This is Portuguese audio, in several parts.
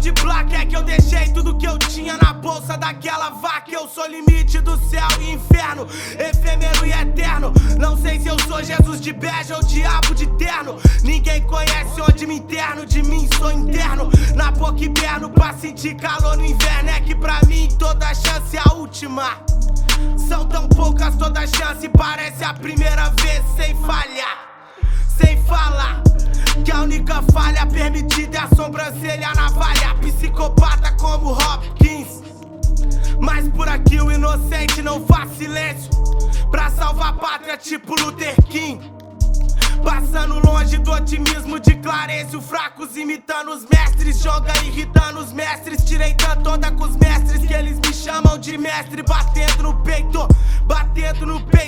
de placa é que eu deixei tudo que eu tinha na bolsa daquela vaca. Eu sou limite do céu e inferno, efêmero e eterno. Não sei se eu sou Jesus de bege ou diabo de terno. Ninguém conhece onde me interno, de mim sou interno. Na boca inverno pra sentir calor no inverno. É que pra mim toda chance é a última. São tão poucas toda chance, parece a primeira vez sem falhar, sem falar. Que a única falha permitida é a sobrancelha Pra salvar a pátria, tipo Luther King. Passando longe do otimismo de Clarencio Fracos imitando os mestres Joga irritando os mestres. Tirei tanto onda com os mestres Que eles me chamam de mestre. Batendo no peito, batendo no peito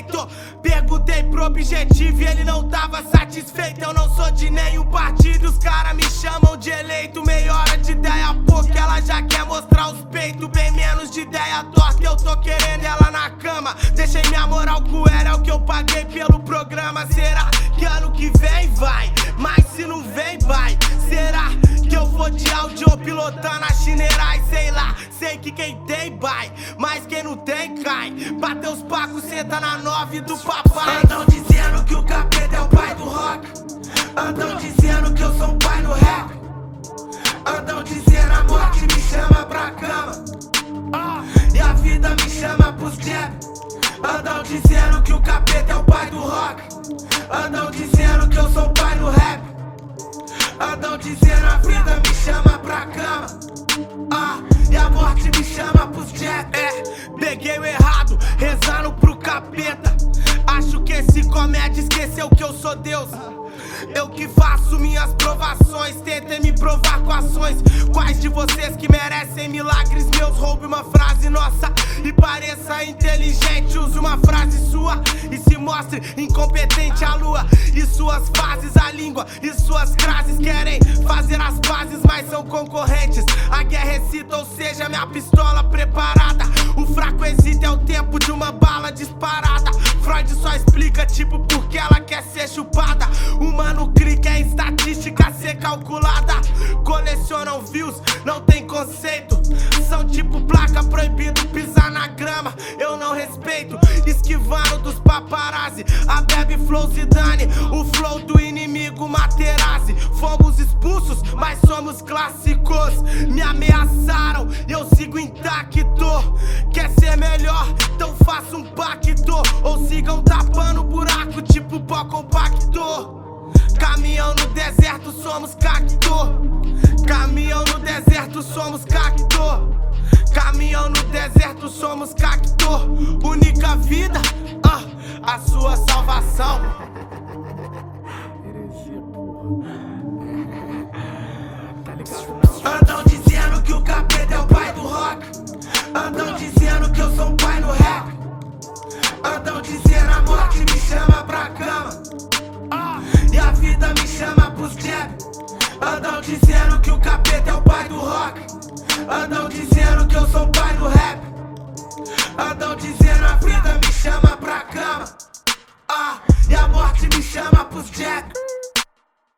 Perguntei pro objetivo e ele não tava satisfeito. Eu não sou de nenhum partido Os caras me chamam de eleito. Meia hora de ideia pouca Ela já quer mostrar os peitos. Bem menos de ideia torta Eu tô querendo ela na cama. Deixei minha moral com ela É o que eu paguei pelo programa. Será que ano que vem vai, mas se não vem, vai. Será que eu vou de áudio a? Sei lá, sei que quem tem vai, mas quem não tem cai. Bateu os pacos, senta na nove do papai. Andam dizendo que o capeta é o pai do rock. Andam dizendo que eu sou o pai no rap. Andam dizendo a morte me chama pra cama. E a vida me chama pros jab. Andam dizendo que o capeta é o pai do rock. Andam dizendo que eu sou pai no rap. Andam dizendo a vida capeta. Acho que esse comédia esqueceu que eu sou Deus. Eu que faço minhas provações, tentem me provar com ações. Quais de vocês que merecem milagres meus? Roube uma frase nossa e pareça inteligente. Use uma frase sua e se mostre incompetente. A lua e suas fases, a língua e suas frases querem fazer as bases, mas são concorrentes. A guerra excita, ou seja, minha pistola preparada. O fraco hesita, é o tempo de uma bala ser calculada. Colecionam views, não tem conceito. São tipo placa proibido pisar na grama. Eu não respeito, esquivando dos paparazzi. A bebe flow Zidane, o flow do inimigo Materazzi. Fomos expulsos, mas somos clássicos. Me ameaçaram eu sigo intacto. Quer ser melhor? Então faça cacto. Caminhão no deserto, somos cacto. Caminhão no deserto, somos cacto. Única vida, ah, a sua salvação. Andam dizendo que o capeta é o pai do rock. Andam dizendo que eu sou o pai do rap. Andam dizendo a vida me chama pra cama. Ah, e a morte me chama pros jab.